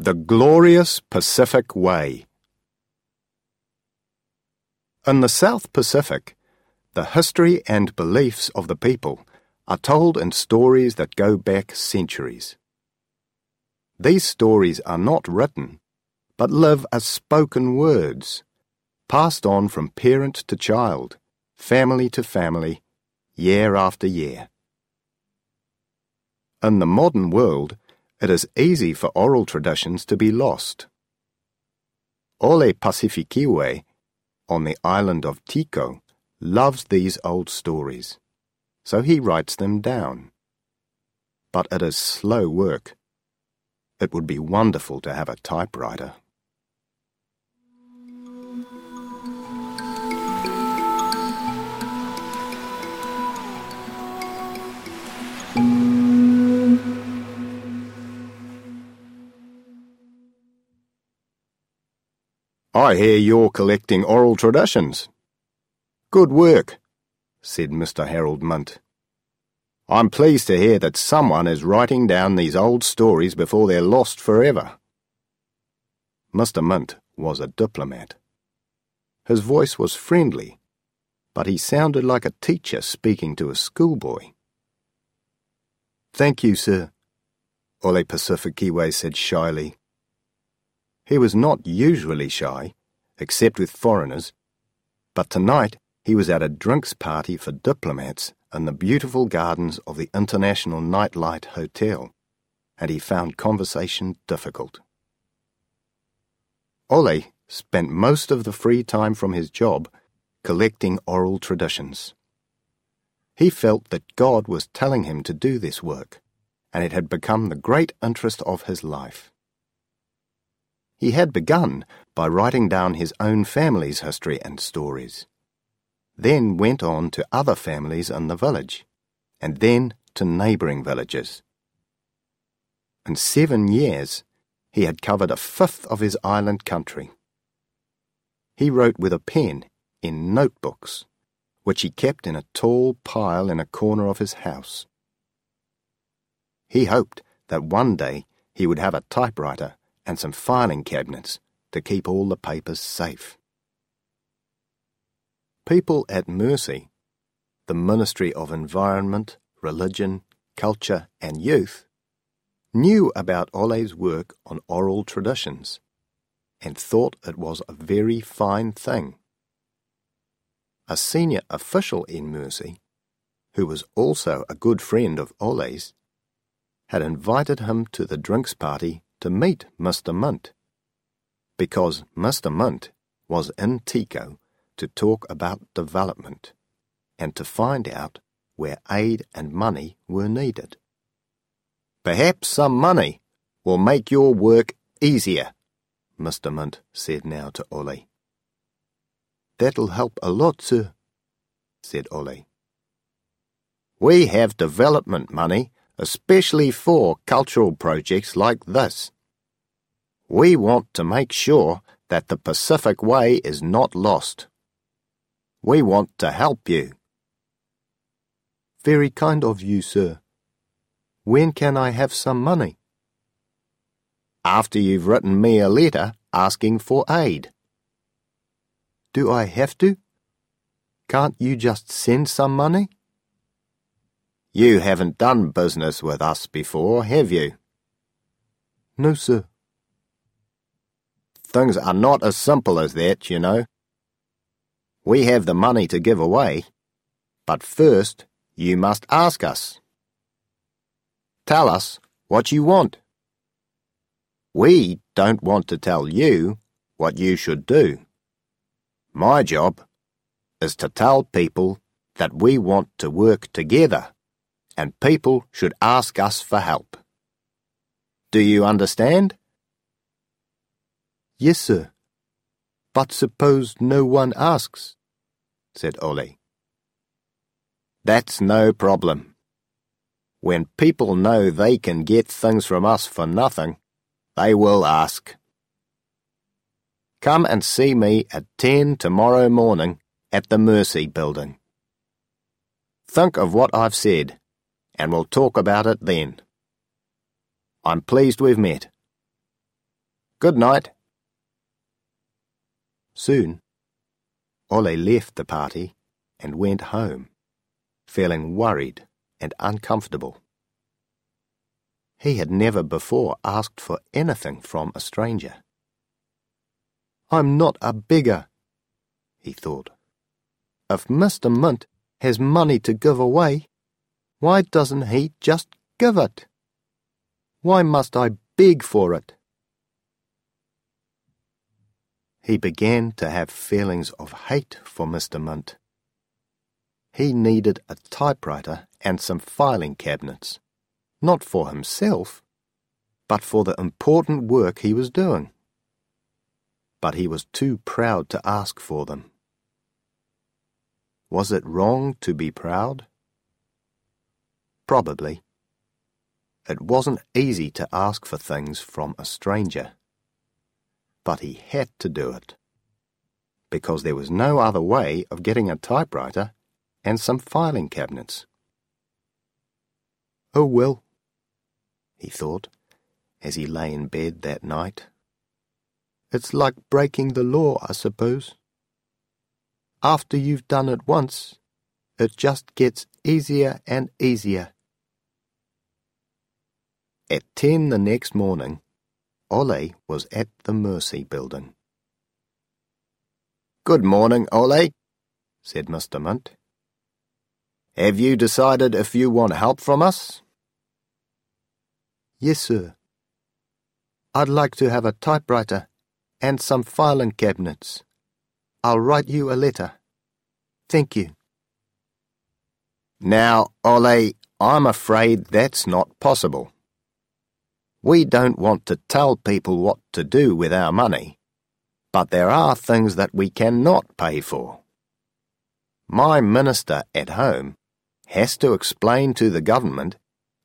The Glorious Pacific Way. In the South Pacific, the history and beliefs of the people are told in stories that go back centuries. These stories are not written, but live as spoken words, passed on from parent to child, family to family, year after year. In the modern world, it is easy for oral traditions to be lost. Ole Pacifikiwe, on the island of Tiko, loves these old stories, so he writes them down. But it is slow work. It would be wonderful to have a typewriter. I hear you're collecting oral traditions. Good work, said Mr. Harold Munt. I'm pleased to hear that someone is writing down these old stories before they're lost forever. Mr. Munt was a diplomat. His voice was friendly, but he sounded like a teacher speaking to a schoolboy. Thank you, sir, Ole Pacifikiwe said shyly. He was not usually shy, except with foreigners, but tonight he was at a drinks party for diplomats in the beautiful gardens of the International Dateline Hotel, and he found conversation difficult. Ole spent most of the free time from his job collecting oral traditions. He felt that God was telling him to do this work, and it had become the great interest of his life. He had begun by writing down his own family's history and stories, then went on to other families in the village, and then to neighbouring villages. In seven years, he had covered a fifth of his island country. He wrote with a pen in notebooks, which he kept in a tall pile in a corner of his house. He hoped that one day he would have a typewriter and some filing cabinets to keep all the papers safe. People at Mercy, the Ministry of Environment, Religion, Culture and Youth, knew about Ole's work on oral traditions and thought it was a very fine thing. A senior official in Mercy, who was also a good friend of Ole's, had invited him to the drinks party to meet Mr. Munt, because Mr. Munt was in Tiko to talk about development and to find out where aid and money were needed. Perhaps some money will make your work easier, Mr. Munt said now to Ole. That'll help a lot, sir, said Ole. We have development money especially for cultural projects like this. We want to make sure that the Pacific Way is not lost. We want to help you. Very kind of you, sir. When can I have some money? After you've written me a letter asking for aid. Do I have to? Can't you just send some money? You haven't done business with us before, have you? No, sir. Things are not as simple as that, you know. We have the money to give away, but first you must ask us. Tell us what you want. We don't want to tell you what you should do. My job is to tell people that we want to work together and people should ask us for help. Do you understand? Yes, sir. But suppose no one asks, said Ole. That's no problem. When people know they can get things from us for nothing, they will ask. Come and see me at 10 tomorrow morning at the Mercy Building. Think of what I've said and we'll talk about it then. I'm pleased we've met. Good night. Soon, Ole left the party and went home, feeling worried and uncomfortable. He had never before asked for anything from a stranger. I'm not a beggar, he thought. If Mr. Munt has money to give away, why doesn't he just give it? Why must I beg for it? He began to have feelings of hate for Mr. Munt. He needed a typewriter and some filing cabinets, not for himself, but for the important work he was doing. But he was too proud to ask for them. Was it wrong to be proud? Probably. It wasn't easy to ask for things from a stranger. But he had to do it. Because there was no other way of getting a typewriter and some filing cabinets. Oh well, he thought, as he lay in bed that night. It's like breaking the law, I suppose. After you've done it once, it just gets easier and easier. At ten the next morning, Ole was at the Mercy building. Good morning, Ole, said Mr. Munt. Have you decided if you want help from us? Yes, sir. I'd like to have a typewriter and some filing cabinets. I'll write you a letter. Thank you. Now, Ole, I'm afraid that's not possible. We don't want to tell people what to do with our money, but there are things that we cannot pay for. My minister at home has to explain to the government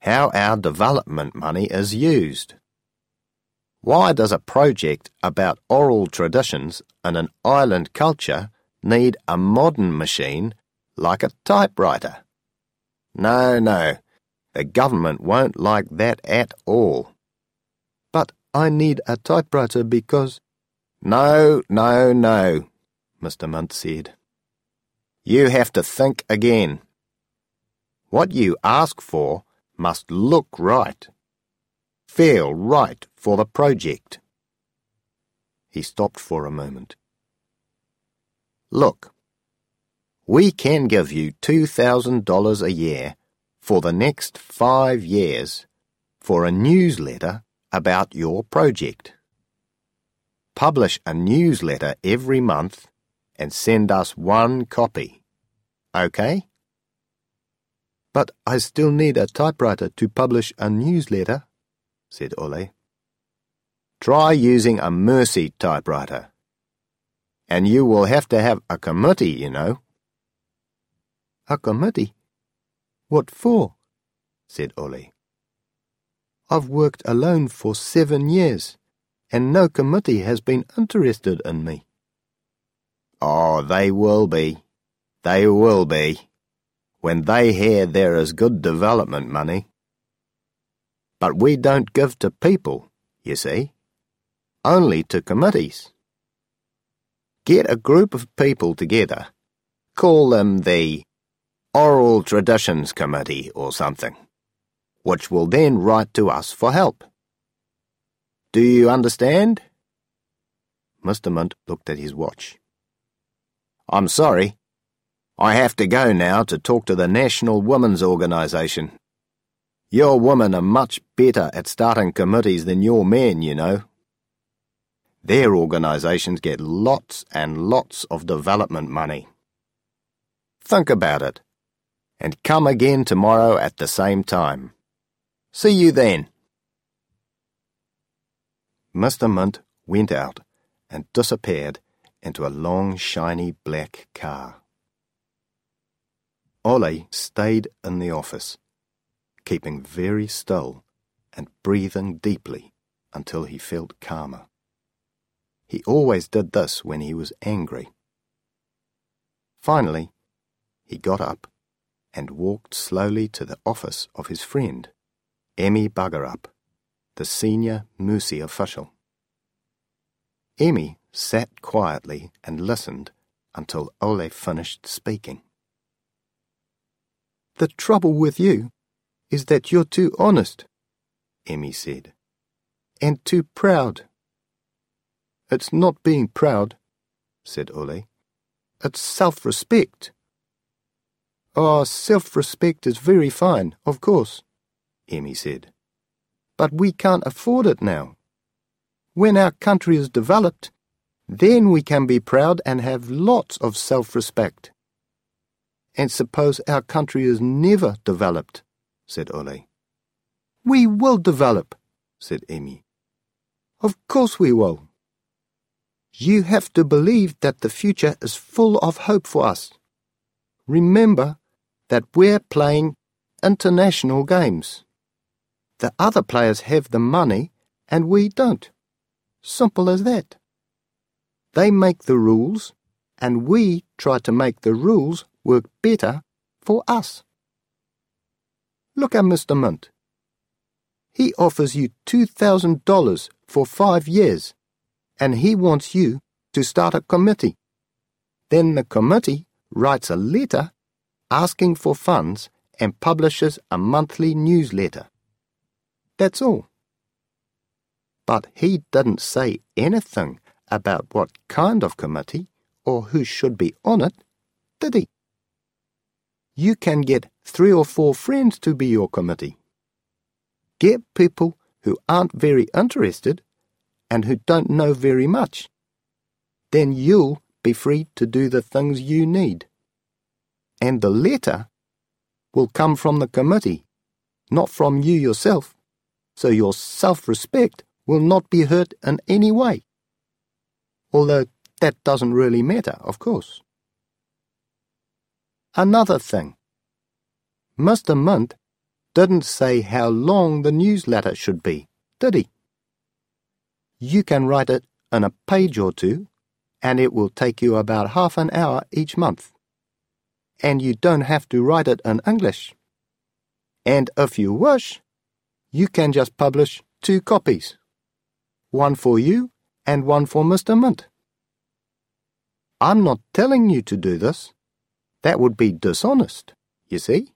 how our development money is used. Why does a project about oral traditions and an island culture need a modern machine like a typewriter? No, no, the government won't like that at all. I need a typewriter because. No, no, no, Mr. Munt said. You have to think again. What you ask for must look right, feel right for the project. He stopped for a moment. Look, we can give you $2,000 a year for the next five years for a newsletter about your project. Publish a newsletter every month and send us one copy. OK? But I still need a typewriter to publish a newsletter, said Ole. Try using a Mercy typewriter. And you will have to have a committee, you know. A committee? What for? said Ole. I've worked alone for seven years, and no committee has been interested in me. Oh, they will be. They will be. When they hear there is good development money. But we don't give to people, you see. Only to committees. Get a group of people together. Call them the Oral Traditions Committee or something which will then write to us for help. Do you understand? Mr. Munt looked at his watch. I'm sorry. I have to go now to talk to the National Women's Organisation. Your women are much better at starting committees than your men, you know. Their organisations get lots and lots of development money. Think about it, and come again tomorrow at the same time. See you then. Mr. Munt went out and disappeared into a long, shiny black car. Ole stayed in the office, keeping very still and breathing deeply until he felt calmer. He always did this when he was angry. Finally, he got up and walked slowly to the office of his friend. Emmy Buggerup, the senior Mercy official. Emmy sat quietly and listened until Ole finished speaking. The trouble with you is that you're too honest, Emmy said, and too proud. It's not being proud, said Ole. It's self respect. Oh, ah, self respect is very fine, of course, Emmy said. But we can't afford it now. When our country is developed, then we can be proud and have lots of self respect. And suppose our country is never developed, said Ole. We will develop, said Emmy. Of course we will. You have to believe that the future is full of hope for us. Remember that we're playing international games. The other players have the money and we don't. Simple as that. They make the rules and we try to make the rules work better for us. Look at Mr. Mint. He offers you $2,000 for five years and he wants you to start a committee. Then the committee writes a letter asking for funds and publishes a monthly newsletter. That's all. But he didn't say anything about what kind of committee or who should be on it, did he? You can get three or four friends to be your committee. Get people who aren't very interested and who don't know very much. Then you'll be free to do the things you need. And the letter will come from the committee, not from you yourself, so your self respect will not be hurt in any way. Although that doesn't really matter, of course. Another thing. Mr. Mint didn't say how long the newsletter should be, did he? You can write it in a page or two, and it will take you about half an hour each month. And you don't have to write it in English. And if you wish, you can just publish two copies one for you and one for Mr. Mint. I'm not telling you to do this. That would be dishonest, you see.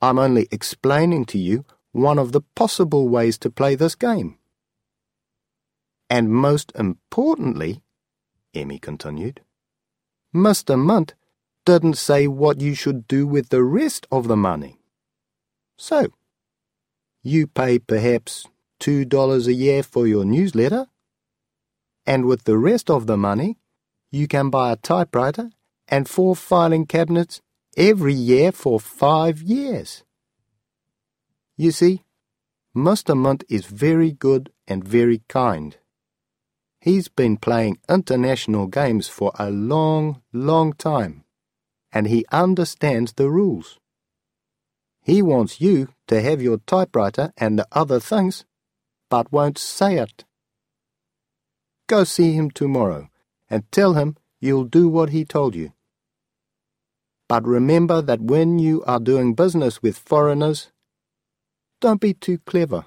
I'm only explaining to you one of the possible ways to play this game. And most importantly, Emmy continued, Mr. Munt didn't say what you should do with the rest of the money. So, you pay perhaps $2 a year for your newsletter, and with the rest of the money, you can buy a typewriter and four filing cabinets every year for five years. You see, Mr. Mint is very good and very kind. He's been playing international games for a long, long time, and he understands the rules. He wants you to have your typewriter and the other things, but won't say it. Go see him tomorrow and tell him you'll do what he told you. But remember that when you are doing business with foreigners, don't be too clever.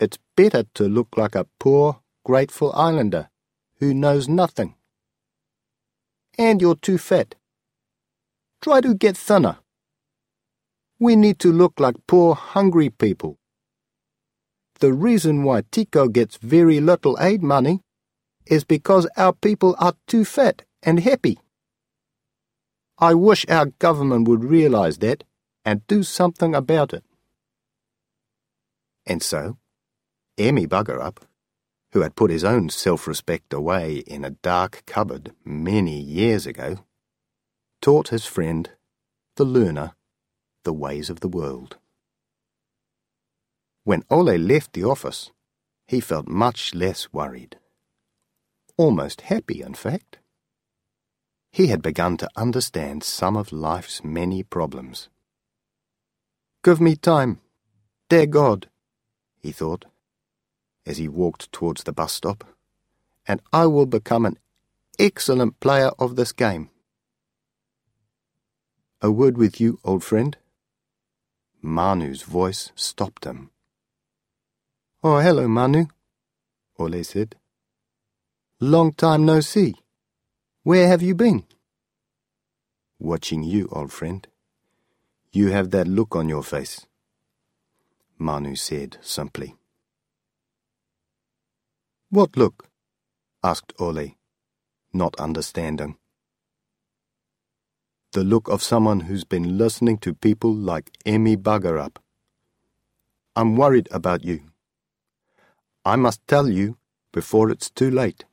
It's better to look like a poor, grateful islander who knows nothing. And you're too fat. Try to get thinner. We need to look like poor, hungry people. The reason why Tiko gets very little aid money is because our people are too fat and happy. I wish our government would realize that and do something about it. And so, Emmy Buggerup who had put his own self respect away in a dark cupboard many years ago, taught his friend, the learner, the ways of the world. When Ole left the office, he felt much less worried. Almost happy, in fact. He had begun to understand some of life's many problems. Give me time, dear God, he thought as he walked towards the bus stop, and I will become an excellent player of this game. A word with you, old friend. Manu's voice stopped him. Oh, hello, Manu, Ole said. Long time no see. Where have you been? Watching you, old friend. You have that look on your face. Manu said simply. What look? asked Ole, not understanding. The look of someone who's been listening to people like Emmy Buggerup. I'm worried about you. I must tell you before it's too late.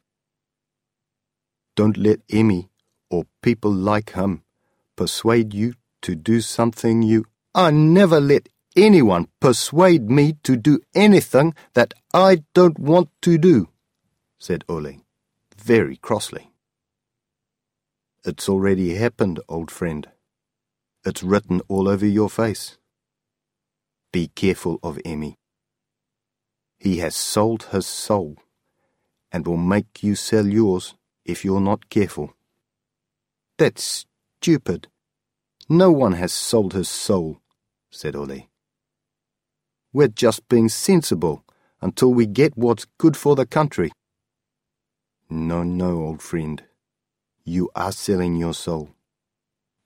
Don't let Emmy or people like him persuade you to do something you. I never let anyone persuade me to do anything that I don't want to do, said Ole, very crossly. It's already happened, old friend. It's written all over your face. Be careful of Emmy. He has sold his soul and will make you sell yours if you're not careful. That's stupid. No one has sold his soul, said Ole. We're just being sensible until we get what's good for the country. No, no, old friend. You are selling your soul,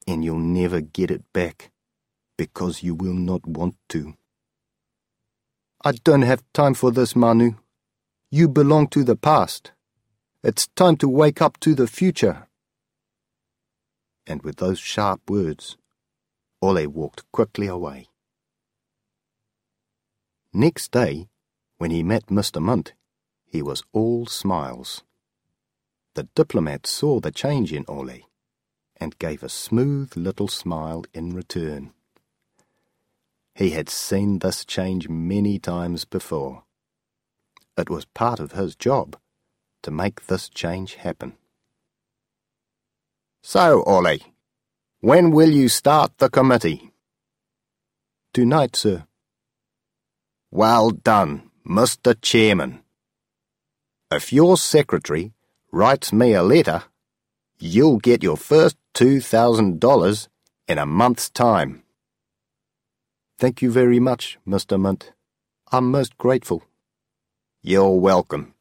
and you'll never get it back because you will not want to. I don't have time for this, Manu. You belong to the past. It's time to wake up to the future. And with those sharp words, Ole walked quickly away. Next day, when he met Mr. Munt, he was all smiles. The diplomat saw the change in Ole and gave a smooth little smile in return. He had seen this change many times before. It was part of his job to make this change happen. So, Ole, when will you start the committee? Tonight, sir. Well done, Mr. Chairman. If your secretary writes me a letter, you'll get your first $2,000 in a month's time. Thank you very much, Mr. Munt. I'm most grateful. You're welcome.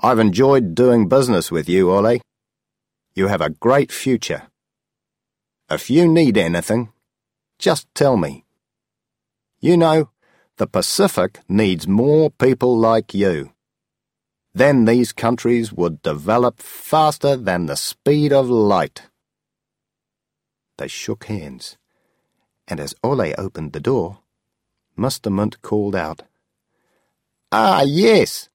I've enjoyed doing business with you, Ole. You have a great future. If you need anything, just tell me. You know, the Pacific needs more people like you. Then these countries would develop faster than the speed of light. They shook hands, and as Ole opened the door, Mr. Munt called out, Ah, yes,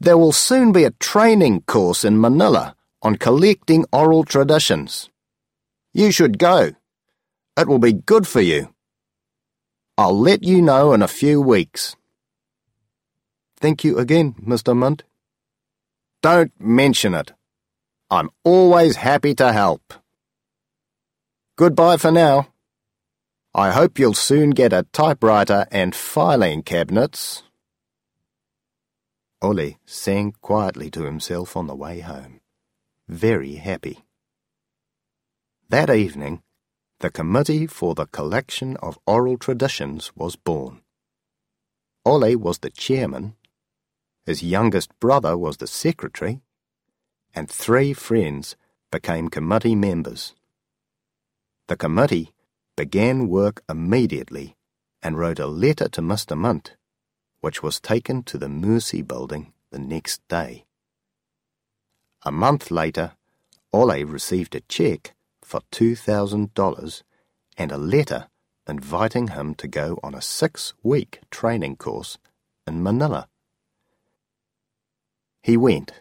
there will soon be a training course in Manila on collecting oral traditions. You should go. It will be good for you. I'll let you know in a few weeks. Thank you again, Mr. Munt. Don't mention it. I'm always happy to help. Goodbye for now. I hope you'll soon get a typewriter and filing cabinets. Ole sang quietly to himself on the way home, very happy. That evening, the Committee for the Collection of Oral Traditions was born. Ole was the chairman, his youngest brother was the secretary, and three friends became committee members. The committee began work immediately and wrote a letter to Mr. Munt which was taken to the Mercy building the next day. A month later, Ole received a check for $2,000 and a letter inviting him to go on a six week training course in Manila. He went,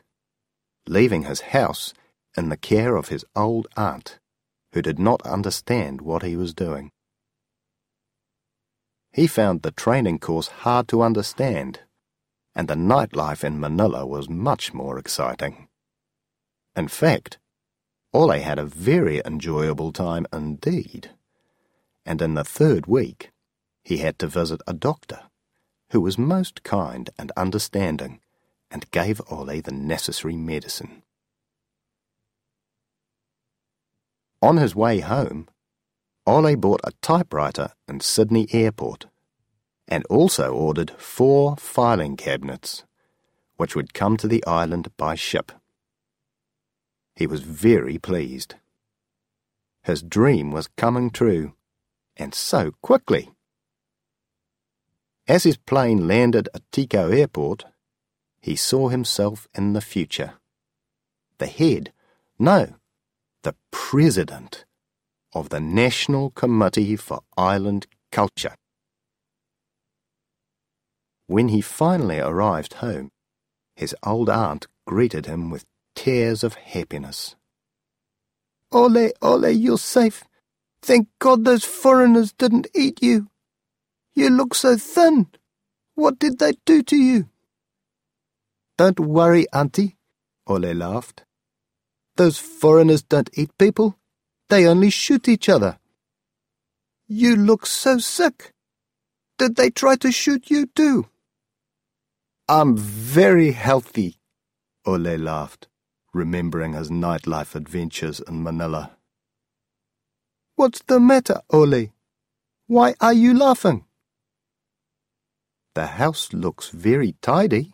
leaving his house in the care of his old aunt, who did not understand what he was doing. He found the training course hard to understand, and the nightlife in Manila was much more exciting. In fact, Ole had a very enjoyable time indeed, and in the third week he had to visit a doctor who was most kind and understanding and gave Ole the necessary medicine. On his way home, Ole bought a typewriter in Sydney Airport and also ordered four filing cabinets, which would come to the island by ship. He was very pleased. His dream was coming true, and so quickly. As his plane landed at Tiko Airport, he saw himself in the future. The head, no, the president of the National Committee for Island Culture. When he finally arrived home, his old aunt greeted him with tears of happiness. Ole, Ole, you're safe. Thank God those foreigners didn't eat you. You look so thin. What did they do to you? Don't worry, Auntie, Ole laughed. Those foreigners don't eat people. They only shoot each other. You look so sick. Did they try to shoot you too? I'm very healthy, Ole laughed remembering his nightlife adventures in Manila. What's the matter, Ole? Why are you laughing? The house looks very tidy,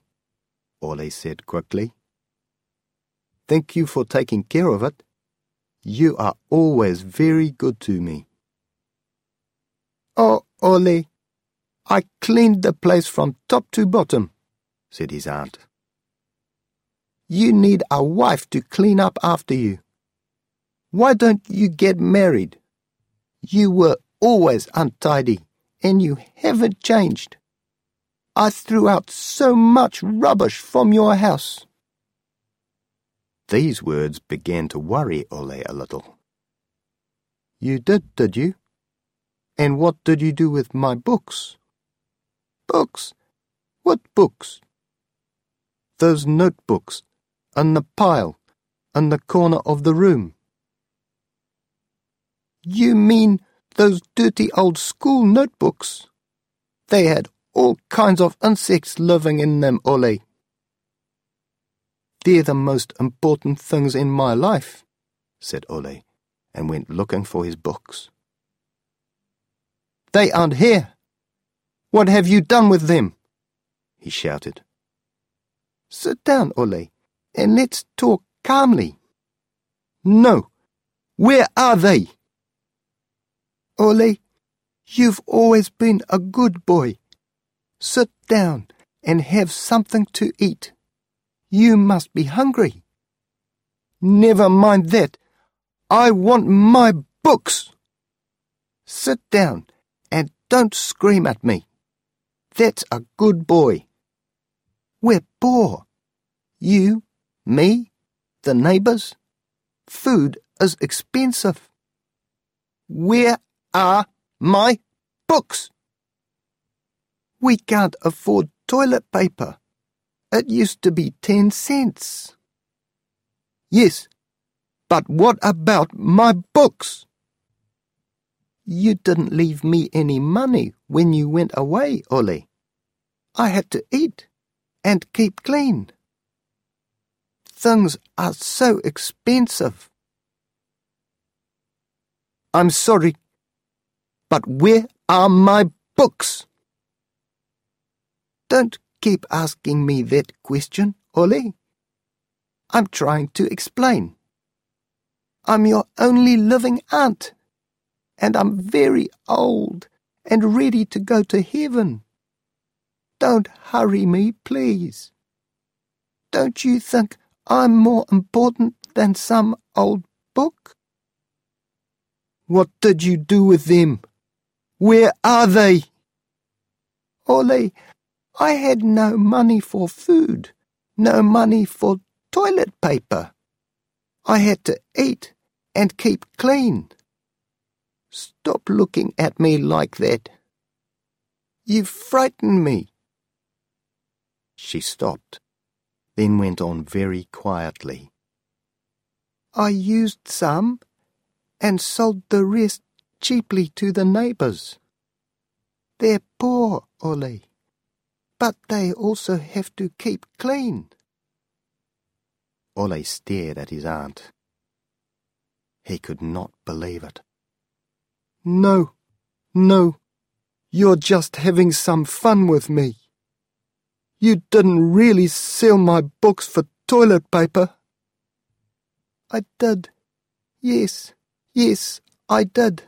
Ole said quickly. Thank you for taking care of it. You are always very good to me. Oh, Ole, I cleaned the place from top to bottom, said his aunt. You need a wife to clean up after you. Why don't you get married? You were always untidy, and you haven't changed. I threw out so much rubbish from your house. These words began to worry Ole a little. You did, did you? And what did you do with my books? Books? What books? Those notebooks and the pile and the corner of the room. You mean those dirty old school notebooks? They had all kinds of insects living in them, Ole. They're the most important things in my life, said Ole, and went looking for his books. They aren't here. What have you done with them? he shouted. Sit down, Ole and let's talk calmly. No. Where are they? Ole, you've always been a good boy. Sit down and have something to eat. You must be hungry. Never mind that. I want my books. Sit down and don't scream at me. That's a good boy. We're poor. You me? The neighbors? Food is expensive. Where are my books? We can't afford toilet paper. It used to be ten cents. Yes, but what about my books? You didn't leave me any money when you went away, Ole. I had to eat and keep clean things are so expensive. I'm sorry, but where are my books? Don't keep asking me that question, Ole. I'm trying to explain. I'm your only living aunt, and I'm very old and ready to go to heaven. Don't hurry me, please. Don't you think I'm more important than some old book? What did you do with them? Where are they? Ole, I had no money for food, no money for toilet paper. I had to eat and keep clean. Stop looking at me like that. You frighten me. She stopped then went on very quietly. I used some and sold the rest cheaply to the neighbours. They're poor, Ole, but they also have to keep clean. Ole stared at his aunt. He could not believe it. No, no, you're just having some fun with me. You didn't really sell my books for toilet paper. I did. Yes, yes, I did.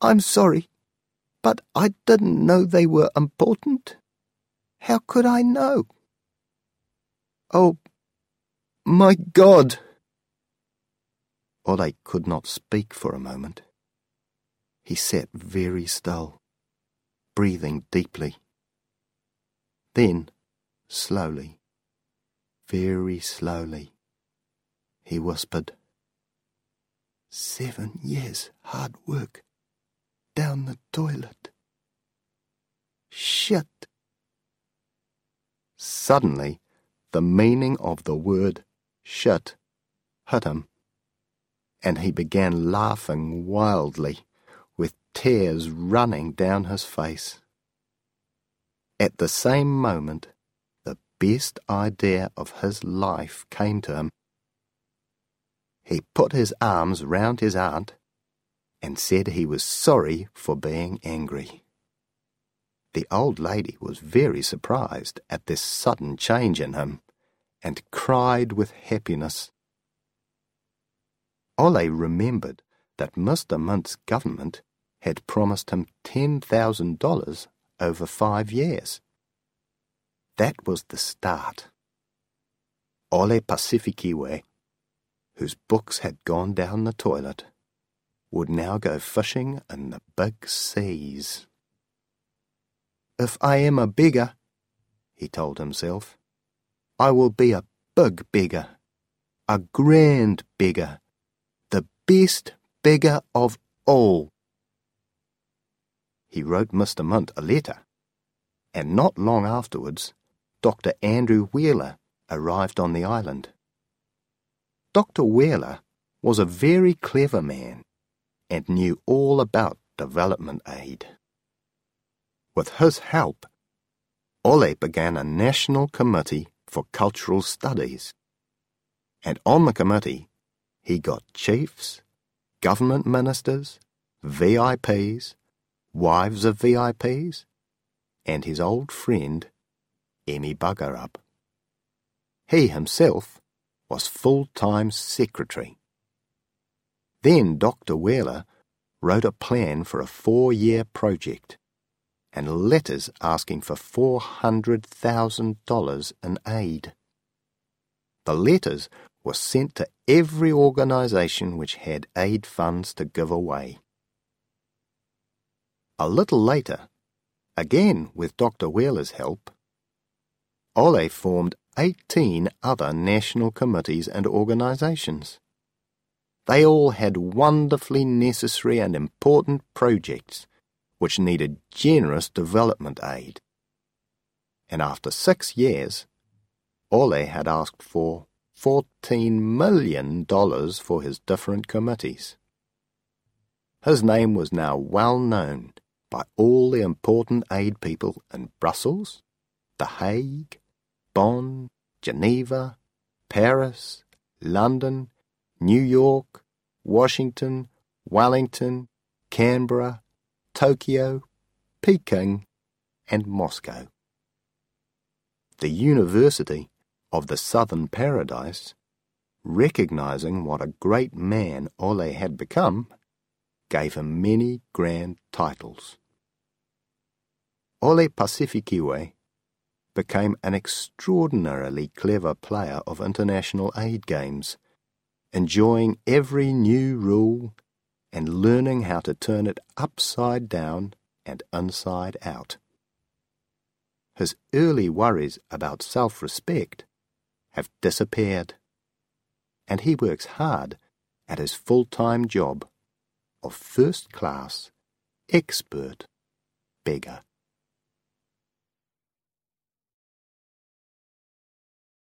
I'm sorry, but I didn't know they were important. How could I know? Oh, my God! Ole could not speak for a moment. He sat very still, breathing deeply. Then, slowly, very slowly, he whispered, Seven years hard work down the toilet. Shit. Suddenly, the meaning of the word shit hit him, and he began laughing wildly, with tears running down his face. At the same moment, the best idea of his life came to him. He put his arms round his aunt and said he was sorry for being angry. The old lady was very surprised at this sudden change in him and cried with happiness. Ole remembered that Mr. Mint's government had promised him $10,000 over five years. That was the start. Ole Pacifikiwe, whose books had gone down the toilet, would now go fishing in the big seas. If I am a beggar, he told himself, I will be a big beggar, a grand beggar, the best beggar of all. He wrote Mr. Mint a letter, and not long afterwards, Dr. Andrew Wheeler arrived on the island. Dr. Wheeler was a very clever man and knew all about development aid. With his help, Ole began a national committee for cultural studies. And on the committee, he got chiefs, government ministers, VIPs, wives of VIPs, and his old friend, Emmy Buggerup. He himself was full-time secretary. Then Dr. Wheeler wrote a plan for a four-year project and letters asking for $400,000 in aid. The letters were sent to every organisation which had aid funds to give away. A little later, again with Dr. Wheeler's help, Ole formed 18 other national committees and organisations. They all had wonderfully necessary and important projects which needed generous development aid. And after six years, Ole had asked for $14 million for his different committees. His name was now well known by all the important aid people in Brussels, The Hague, Bonn, Geneva, Paris, London, New York, Washington, Wellington, Canberra, Tokyo, Peking, and Moscow. The University of the Southern Paradise, recognizing what a great man Ole had become, gave him many grand titles. Ole Pacifikiwe became an extraordinarily clever player of international aid games, enjoying every new rule and learning how to turn it upside down and inside out. His early worries about self respect have disappeared, and he works hard at his full time job of first class expert beggar.